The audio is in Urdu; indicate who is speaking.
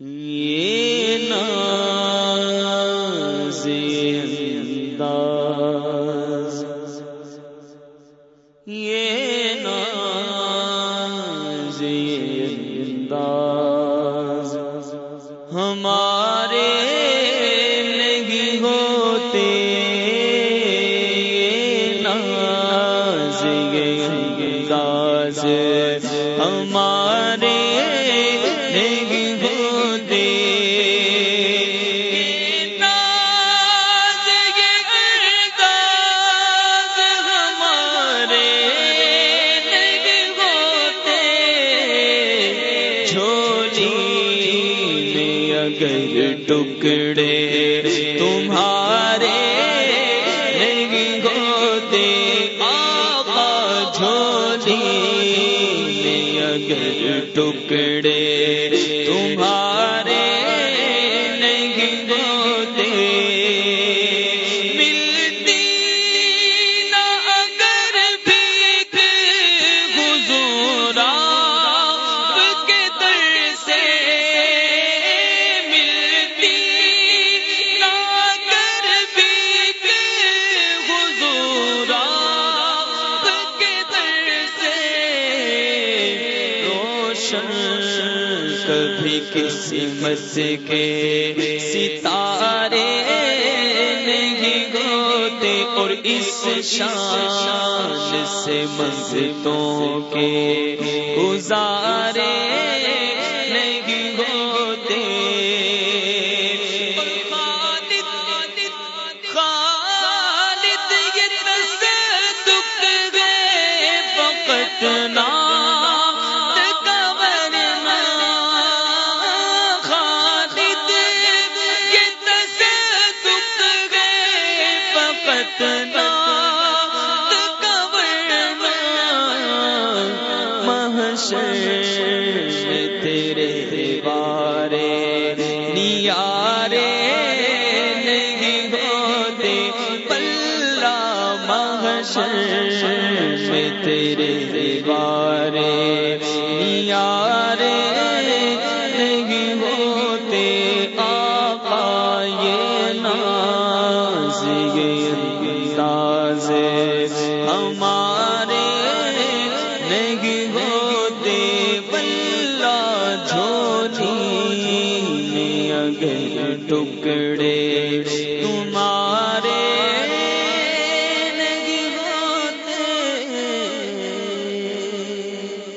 Speaker 1: یہ ناز انداز۔ یہ ناز انداز۔ ہمارے نہیں ہوتے یہ ناز انداز۔ ہمارے نہیں ہوتے میں اگر ٹکڑے تمہارے نہیں ہوتے آقا جھولی میں اگر ٹکڑے تمہارے کبھی قسمت کے ستارے نہیں ہوتے اور اس شان سے مسجدوں کے گزارے نہیں ہوتے تیرے بارے نیارے نہیں ہوتے پلہ محشر میں تیرے بارے نیارے نہیں ہوتے، آقا یہ ناز یہ انداز ہمارے نہیں ہوتے گئے ٹکڑے۔